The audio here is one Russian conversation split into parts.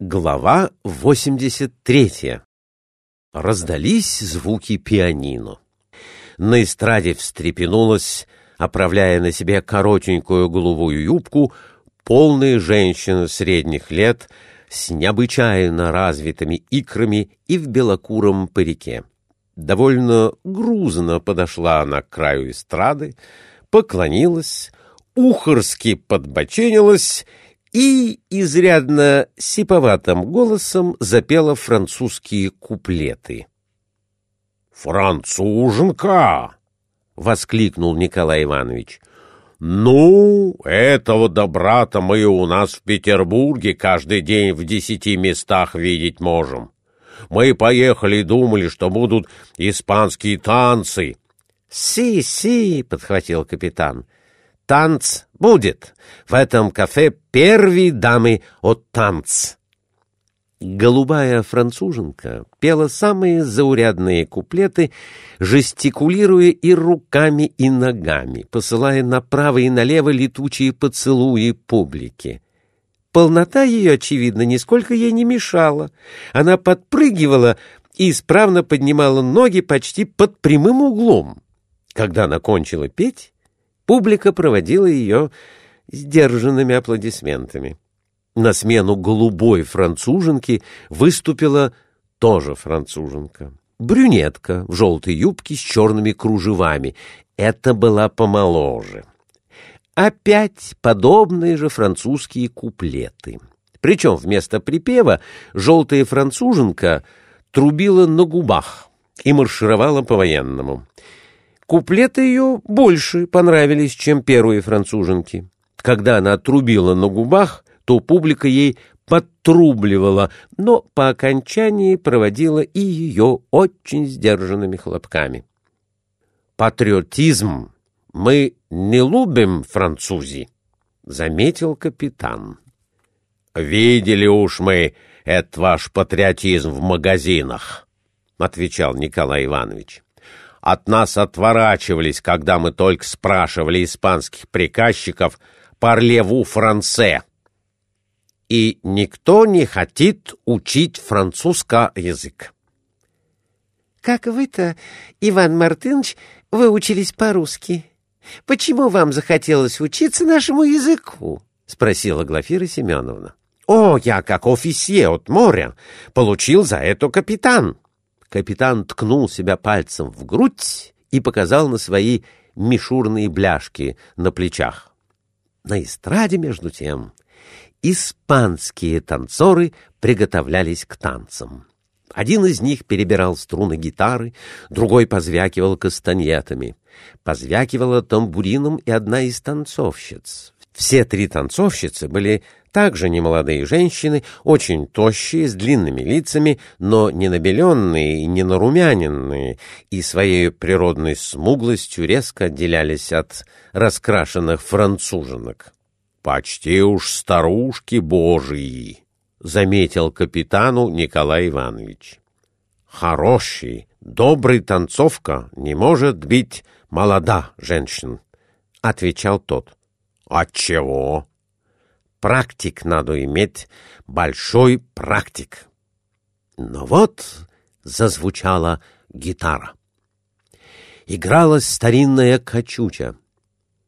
Глава 83. Раздались звуки пианино. На эстраде встрепенулась, оправляя на себе коротенькую голубую юбку, полная женщина средних лет с необычайно развитыми икрами и в белокуром парике. Довольно грузно подошла она к краю эстрады, поклонилась, ухорски подбоченилась и изрядно сиповатым голосом запела французские куплеты. «Француженка!» — воскликнул Николай Иванович. «Ну, этого добра-то мы у нас в Петербурге каждый день в десяти местах видеть можем. Мы поехали и думали, что будут испанские танцы». «Си, си!» — подхватил капитан — танц будет. В этом кафе первые дамы от танц. Голубая француженка пела самые заурядные куплеты, жестикулируя и руками, и ногами, посылая направо и налево летучие поцелуи публики. Полнота ее, очевидно, нисколько ей не мешала. Она подпрыгивала и исправно поднимала ноги почти под прямым углом. Когда она кончила петь, Публика проводила ее сдержанными аплодисментами. На смену голубой француженки выступила тоже француженка. Брюнетка в желтой юбке с черными кружевами. Это была помоложе. Опять подобные же французские куплеты. Причем вместо припева желтая француженка трубила на губах и маршировала по-военному. Куплеты ее больше понравились, чем первые француженки. Когда она отрубила на губах, то публика ей подтрубливала, но по окончании проводила и ее очень сдержанными хлопками. «Патриотизм мы не любим, французи», — заметил капитан. «Видели уж мы этот ваш патриотизм в магазинах», — отвечал Николай Иванович от нас отворачивались, когда мы только спрашивали испанских приказчиков «Парлеву франце». И никто не хотит учить французский язык. «Как вы-то, Иван Мартынович, выучились по-русски? Почему вам захотелось учиться нашему языку?» — спросила Глафира Семеновна. «О, я, как офисье от моря, получил за это капитан». Капитан ткнул себя пальцем в грудь и показал на свои мишурные бляшки на плечах. На эстраде, между тем, испанские танцоры приготовлялись к танцам. Один из них перебирал струны гитары, другой позвякивал кастаньетами. Позвякивала тамбурином и одна из танцовщиц. Все три танцовщицы были также немолодые женщины, очень тощие, с длинными лицами, но не набеленные и не нарумяненные, и своей природной смуглостью резко отделялись от раскрашенных француженок. «Почти уж старушки божьи», — заметил капитану Николай Иванович. «Хороший, добрый танцовка не может быть молода женщин», — отвечал тот. «Отчего?» Практик надо иметь, большой практик. Но вот зазвучала гитара. Игралась старинная качуча.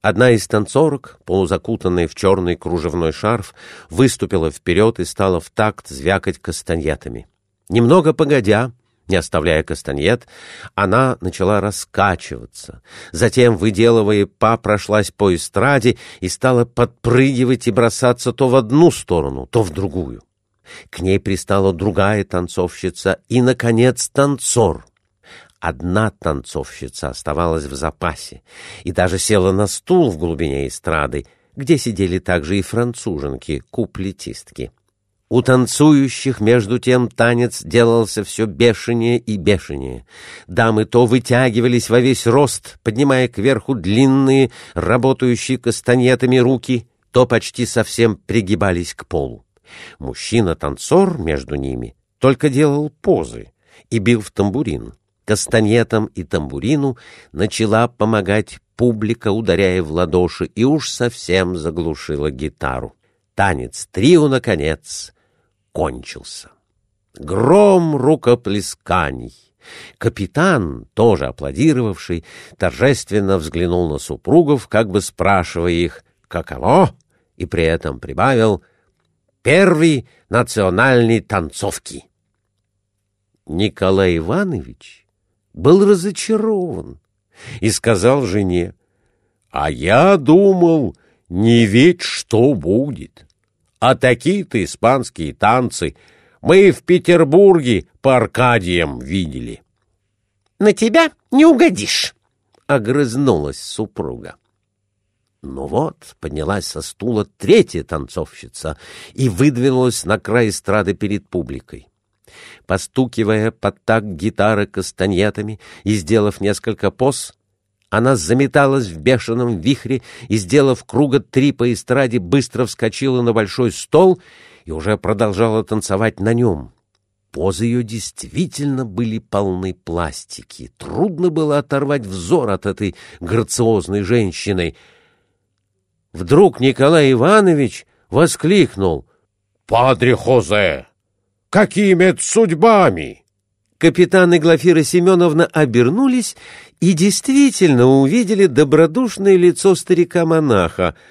Одна из танцорок, полузакутанная в черный кружевной шарф, выступила вперед и стала в такт звякать кастаньетами. Немного погодя, не оставляя кастаньет, она начала раскачиваться. Затем, выделывая па, прошлась по эстраде и стала подпрыгивать и бросаться то в одну сторону, то в другую. К ней пристала другая танцовщица и, наконец, танцор. Одна танцовщица оставалась в запасе и даже села на стул в глубине эстрады, где сидели также и француженки, куплетистки. У танцующих, между тем, танец делался все бешенее и бешенее. Дамы то вытягивались во весь рост, поднимая кверху длинные, работающие кастаньетами руки, то почти совсем пригибались к полу. Мужчина-танцор между ними только делал позы и бил в тамбурин. Кастаньетам и тамбурину начала помогать публика, ударяя в ладоши, и уж совсем заглушила гитару. Танец трио, наконец, кончился. Гром рукоплесканий. Капитан, тоже аплодировавший, торжественно взглянул на супругов, как бы спрашивая их «каково?» и при этом прибавил «первый национальный танцовки». Николай Иванович был разочарован и сказал жене «А я думал, не ведь что будет, а такие-то испанские танцы — мы в Петербурге по Аркадиям видели. — На тебя не угодишь, — огрызнулась супруга. Ну вот, поднялась со стула третья танцовщица и выдвинулась на край эстрады перед публикой. Постукивая под так гитары кастаньетами и сделав несколько поз, она заметалась в бешеном вихре и, сделав круга три по эстраде, быстро вскочила на большой стол и уже продолжала танцевать на нем. Позы ее действительно были полны пластики. Трудно было оторвать взор от этой грациозной женщины. Вдруг Николай Иванович воскликнул. «Падре Хозе! Какими судьбами?» Капитан и Глафира Семеновна обернулись и действительно увидели добродушное лицо старика-монаха —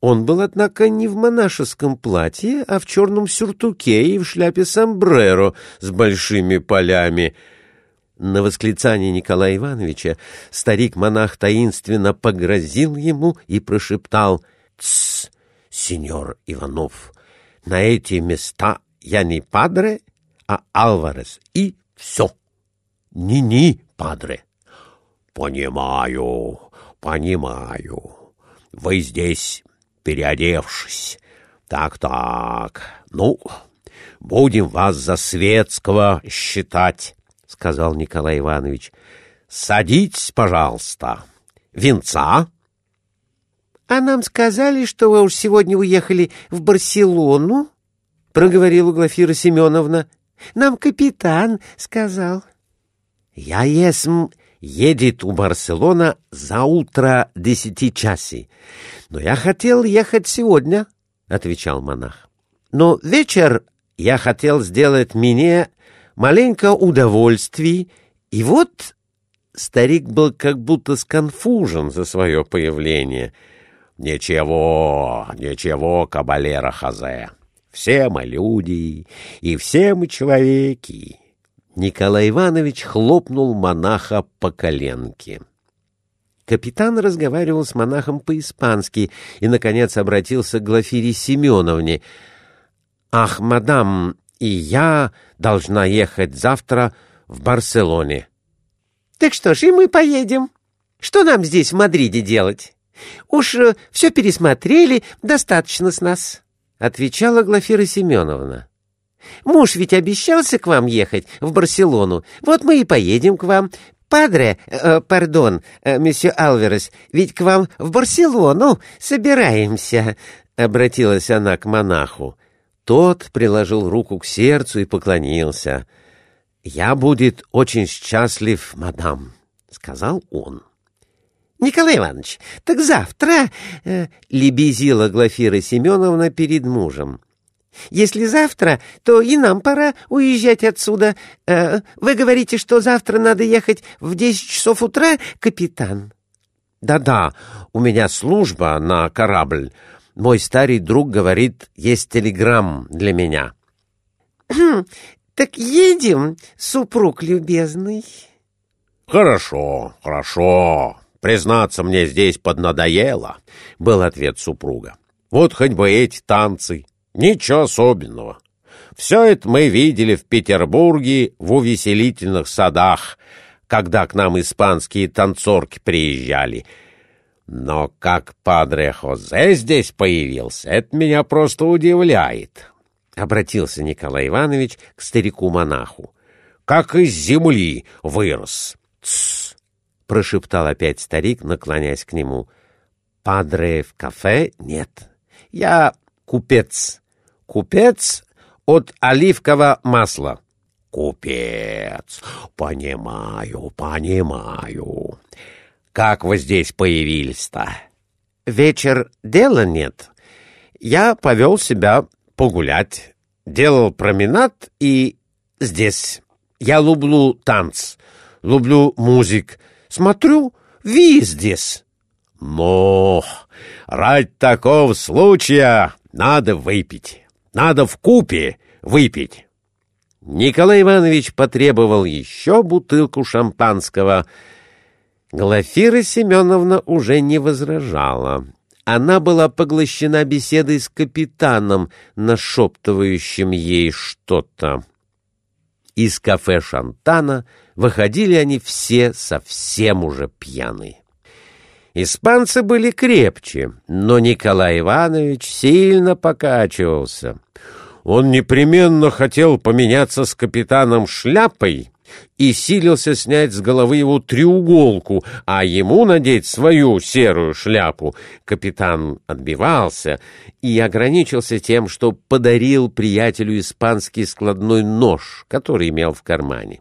он был, однако, не в монашеском платье, а в черном сюртуке и в шляпе сомбреро с большими полями. На восклицание Николая Ивановича старик-монах таинственно погрозил ему и прошептал «Тссс, сеньор Иванов, на эти места я не падре, а Алварес, и все. Ни-ни, падре». «Понимаю, понимаю. Вы здесь переодевшись. Так-так, ну, будем вас за светского считать, — сказал Николай Иванович. Садитесь, пожалуйста. Венца? — А нам сказали, что вы уж сегодня уехали в Барселону, — проговорила Глафира Семеновна. — Нам капитан сказал. — Я есм едет у Барселона за утро десяти часи. Но я хотел ехать сегодня, — отвечал монах. Но вечер я хотел сделать мне маленько удовольствий, и вот старик был как будто сконфужен за свое появление. «Ничего, ничего, кабалера Хазе, все мы люди, и все мы человеки». Николай Иванович хлопнул монаха по коленке. Капитан разговаривал с монахом по-испански и, наконец, обратился к Глафире Семеновне. «Ах, мадам, и я должна ехать завтра в Барселоне». «Так что ж, и мы поедем. Что нам здесь, в Мадриде, делать? Уж э, все пересмотрели, достаточно с нас», — отвечала Глафира Семеновна. «Муж ведь обещался к вам ехать, в Барселону. Вот мы и поедем к вам. «Падре, э, пардон, э, месье Алверес, ведь к вам в Барселону собираемся», — обратилась она к монаху. Тот приложил руку к сердцу и поклонился. «Я будет очень счастлив, мадам», — сказал он. «Николай Иванович, так завтра...» э, — лебезила Глафира Семеновна перед мужем. Если завтра, то и нам пора уезжать отсюда. Э, вы говорите, что завтра надо ехать в десять часов утра, капитан? Да-да, у меня служба на корабль. Мой старый друг говорит, есть телеграмм для меня. Хм, так едем, супруг любезный. Хорошо, хорошо. Признаться, мне здесь поднадоело, был ответ супруга. Вот хоть бы эти танцы, Ничего особенного. Все это мы видели в Петербурге в увеселительных садах, когда к нам испанские танцорки приезжали. Но как Падре Хозе здесь появился, это меня просто удивляет. Обратился Николай Иванович к старику-монаху. Как из земли вырос. Тссс! прошептал опять старик, наклоняясь к нему. Падре в кафе нет. Я купец Купец от оливкового масла. Купец. Понимаю, понимаю. Как вы здесь появились-то? Вечер дела нет. Я повел себя погулять. делал променад и здесь. Я люблю танц, люблю музык. Смотрю, ви здесь. Но ради такого случая надо выпить. Надо в купе выпить. Николай Иванович потребовал еще бутылку шампанского. Глафира Семеновна уже не возражала. Она была поглощена беседой с капитаном, нашептывающим ей что-то. Из кафе Шантана выходили они все совсем уже пьяные. Испанцы были крепче, но Николай Иванович сильно покачивался. Он непременно хотел поменяться с капитаном шляпой и силился снять с головы его треуголку, а ему надеть свою серую шляпу. Капитан отбивался и ограничился тем, что подарил приятелю испанский складной нож, который имел в кармане.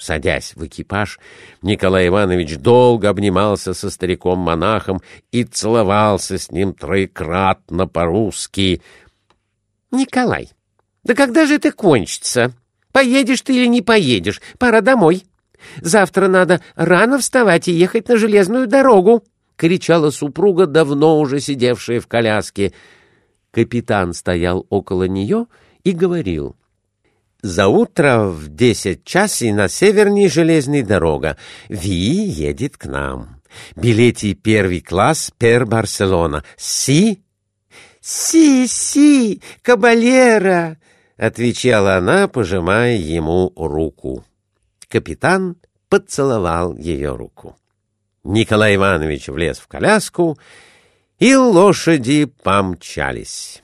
Садясь в экипаж, Николай Иванович долго обнимался со стариком-монахом и целовался с ним троекратно по-русски. — Николай, да когда же это кончится? Поедешь ты или не поедешь? Пора домой. Завтра надо рано вставать и ехать на железную дорогу, — кричала супруга, давно уже сидевшая в коляске. Капитан стоял около нее и говорил — за утро в десять часов на северной железной дорога. Ви едет к нам. Билети первый класс пер Барселона. Си? Си, си, кабалера, отвечала она, пожимая ему руку. Капитан поцеловал ее руку. Николай Иванович влез в коляску, и лошади помчались.